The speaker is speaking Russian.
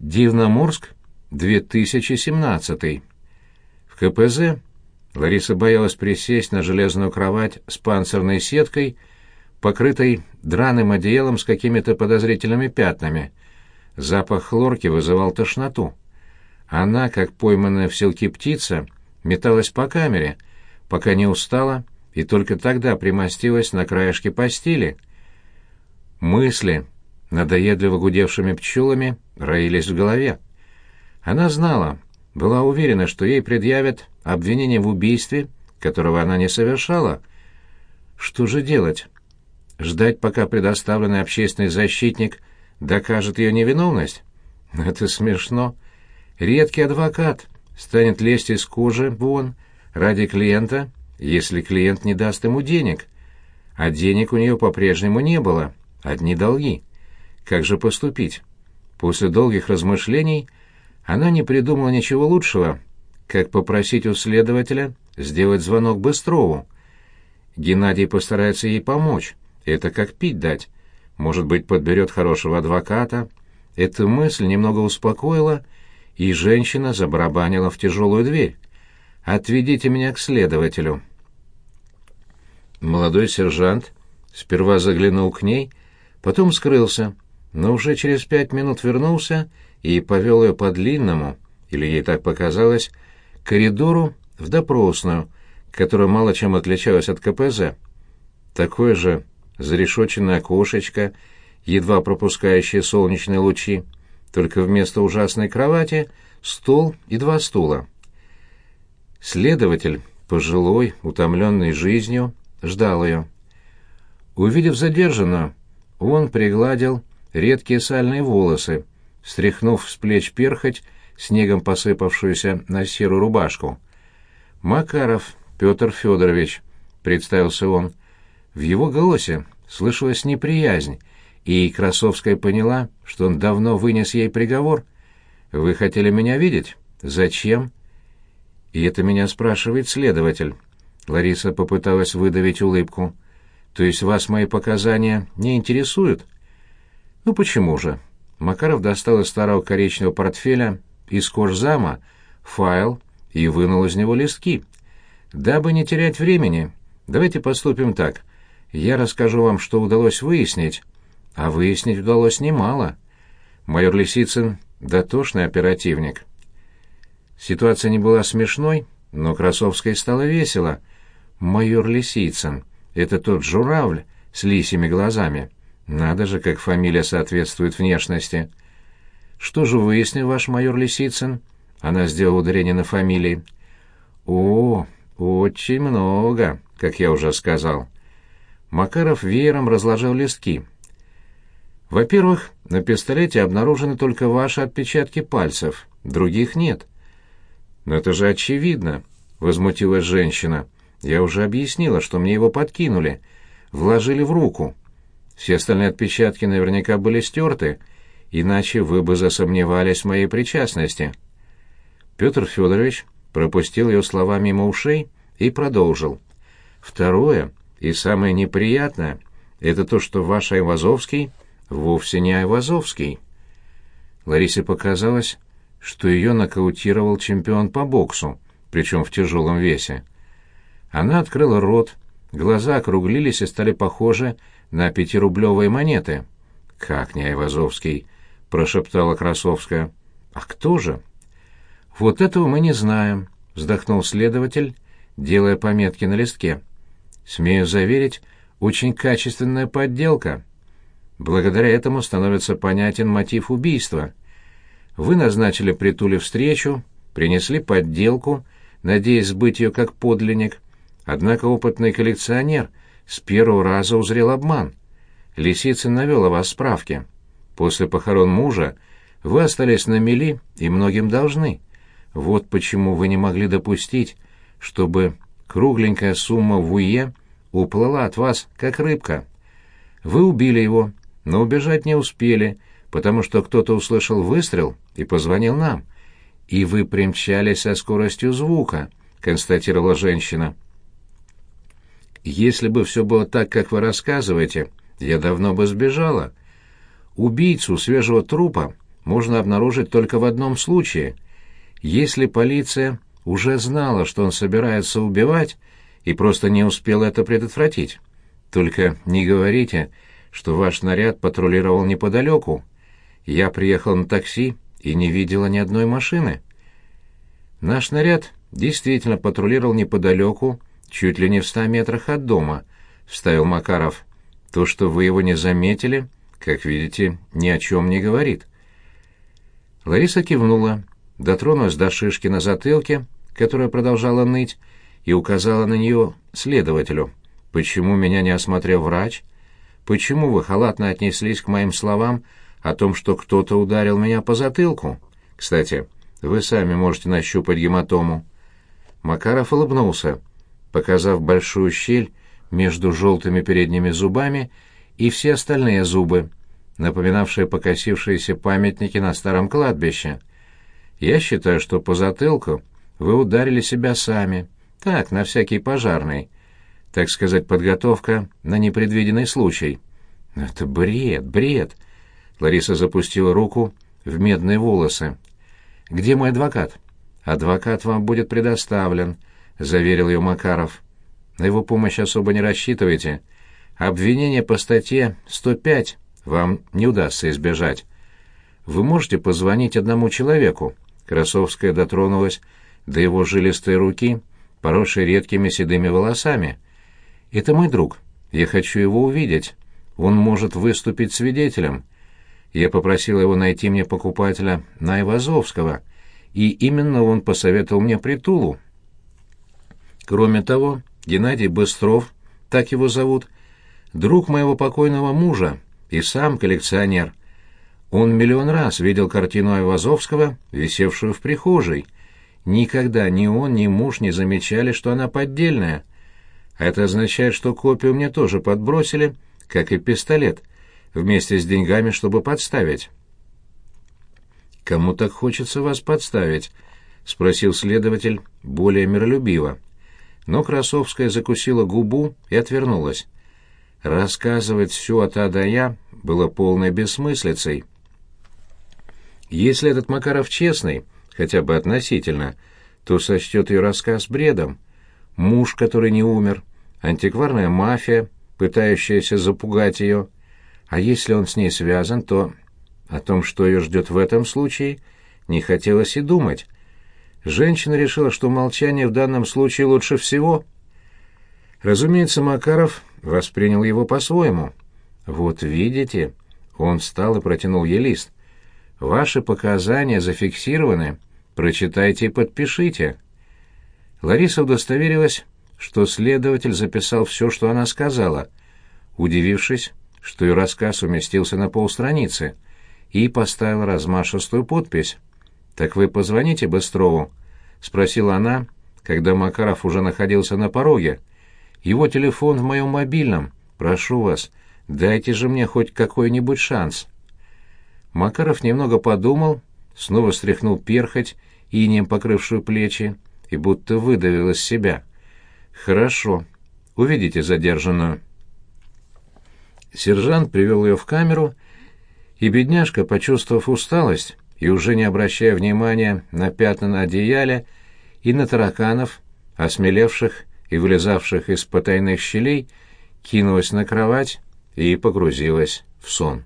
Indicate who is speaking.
Speaker 1: Дивноморск, 2017. В КПЗ Лариса боялась присесть на железную кровать с панцирной сеткой, покрытой драным одеялом с какими-то подозрительными пятнами. Запах хлорки вызывал тошноту. Она, как пойманная в селке птица, металась по камере, пока не устала, и только тогда примостилась на краешке постели. Мысли, надоедливо гудевшими пчелами, роились в голове. Она знала, была уверена, что ей предъявят обвинение в убийстве, которого она не совершала. Что же делать? Ждать, пока предоставленный общественный защитник докажет ее невиновность? Это смешно. Редкий адвокат станет лезть из кожи вон ради клиента, если клиент не даст ему денег. А денег у нее по-прежнему не было, одни долги. Как же поступить? После долгих размышлений она не придумала ничего лучшего, как попросить у следователя сделать звонок Быстрову. Геннадий постарается ей помочь. Это как пить дать. Может быть, подберет хорошего адвоката. Эта мысль немного успокоила, и женщина забарабанила в тяжелую дверь. «Отведите меня к следователю». Молодой сержант сперва заглянул к ней, потом скрылся, но уже через пять минут вернулся и повел ее по длинному, или ей так показалось, коридору в допросную, которая мало чем отличалась от КПЗ. Такое же зарешоченное окошечко, едва пропускающее солнечные лучи, только вместо ужасной кровати стол и два стула. Следователь, пожилой, утомленный жизнью, ждал ее. Увидев задержанную, он пригладил редкие сальные волосы, стряхнув с плеч перхоть, снегом посыпавшуюся на серую рубашку. «Макаров Петр Федорович», — представился он. В его голосе слышалась неприязнь, и Красовская поняла, что он давно вынес ей приговор. «Вы хотели меня видеть? Зачем?» «И это меня спрашивает следователь». Лариса попыталась выдавить улыбку. «То есть вас мои показания не интересуют?» «Ну почему же?» Макаров достал из старого коричневого портфеля из кожзама файл и вынул из него листки. «Дабы не терять времени, давайте поступим так. Я расскажу вам, что удалось выяснить, а выяснить удалось немало. Майор Лисицын — дотошный оперативник». Ситуация не была смешной, но Красовской стало весело. «Майор Лисицын — это тот журавль с лисими глазами». Надо же, как фамилия соответствует внешности. Что же выяснил ваш майор Лисицын? Она сделала ударение на фамилии. О, очень много, как я уже сказал. Макаров веером разложил листки. Во-первых, на пистолете обнаружены только ваши отпечатки пальцев, других нет. Но это же очевидно, возмутилась женщина. Я уже объяснила, что мне его подкинули, вложили в руку. Все остальные отпечатки наверняка были стерты, иначе вы бы засомневались в моей причастности. Петр Федорович пропустил ее слова мимо ушей и продолжил. Второе, и самое неприятное, это то, что ваш Айвазовский вовсе не Айвазовский. Ларисе показалось, что ее нокаутировал чемпион по боксу, причем в тяжелом весе. Она открыла рот, глаза округлились и стали похожи на пятирублевые монеты. «Как не Айвазовский?» — прошептала Красовская. «А кто же?» «Вот этого мы не знаем», — вздохнул следователь, делая пометки на листке. «Смею заверить, очень качественная подделка. Благодаря этому становится понятен мотив убийства. Вы назначили Притуле встречу, принесли подделку, надеясь сбыть ее как подлинник, однако опытный коллекционер — с первого раза узрел обман. Лисицын навел о вас справки. После похорон мужа вы остались на мели и многим должны. Вот почему вы не могли допустить, чтобы кругленькая сумма в УЕ уплыла от вас, как рыбка. Вы убили его, но убежать не успели, потому что кто-то услышал выстрел и позвонил нам. И вы примчались со скоростью звука, констатировала женщина. Если бы все было так, как вы рассказываете, я давно бы сбежала. Убийцу свежего трупа можно обнаружить только в одном случае. Если полиция уже знала, что он собирается убивать, и просто не успела это предотвратить. Только не говорите, что ваш наряд патрулировал неподалеку. Я приехал на такси и не видела ни одной машины. Наш наряд действительно патрулировал неподалеку, чуть ли не в ста метрах от дома, — вставил Макаров. То, что вы его не заметили, как видите, ни о чем не говорит. Лариса кивнула, дотронулась до шишки на затылке, которая продолжала ныть, и указала на нее следователю. «Почему меня не осмотрел врач? Почему вы халатно отнеслись к моим словам о том, что кто-то ударил меня по затылку? Кстати, вы сами можете нащупать гематому». Макаров улыбнулся, показав большую щель между желтыми передними зубами и все остальные зубы, напоминавшие покосившиеся памятники на старом кладбище. Я считаю, что по затылку вы ударили себя сами. Так, на всякий пожарный. Так сказать, подготовка на непредвиденный случай. Это бред, бред. Лариса запустила руку в медные волосы. Где мой адвокат? Адвокат вам будет предоставлен, заверил ее Макаров. На его помощь особо не рассчитывайте. Обвинение по статье 105 вам не удастся избежать. Вы можете позвонить одному человеку. Красовская дотронулась до его жилистой руки, поросшей редкими седыми волосами. «Это мой друг. Я хочу его увидеть. Он может выступить свидетелем. Я попросил его найти мне покупателя на Ивазовского, и именно он посоветовал мне притулу. Кроме того, Геннадий Быстров, так его зовут, друг моего покойного мужа и сам коллекционер. Он миллион раз видел картину Айвазовского, висевшую в прихожей — Никогда ни он, ни муж не замечали, что она поддельная. Это означает, что копию мне тоже подбросили, как и пистолет, вместе с деньгами, чтобы подставить. «Кому так хочется вас подставить?» — спросил следователь более миролюбиво. Но Красовская закусила губу и отвернулась. Рассказывать все от А до Я было полной бессмыслицей. Если этот Макаров честный, хотя бы относительно, то сочтет ее рассказ бредом. Муж, который не умер, антикварная мафия, пытающаяся запугать ее. А если он с ней связан, то о том, что ее ждет в этом случае, не хотелось и думать. Женщина решила, что молчание в данном случае лучше всего. Разумеется, Макаров воспринял его по-своему. «Вот видите...» Он встал и протянул ей лист. «Ваши показания зафиксированы Прочитайте и подпишите». Лариса удостоверилась, что следователь записал все, что она сказала, удивившись, что ее рассказ уместился на полстраницы, и поставила размашистую подпись. «Так вы позвоните Быстрову?» — спросила она, когда Макаров уже находился на пороге. «Его телефон в моем мобильном. Прошу вас, дайте же мне хоть какой-нибудь шанс». Макаров немного подумал, снова стряхнул перхоть инеем покрывшую плечи, и будто выдавил из себя. «Хорошо. Увидите задержанную». Сержант привел ее в камеру, и бедняжка, почувствовав усталость и уже не обращая внимания на пятна на одеяле и на тараканов, осмелевших и вылезавших из потайных щелей, кинулась на кровать и погрузилась в сон.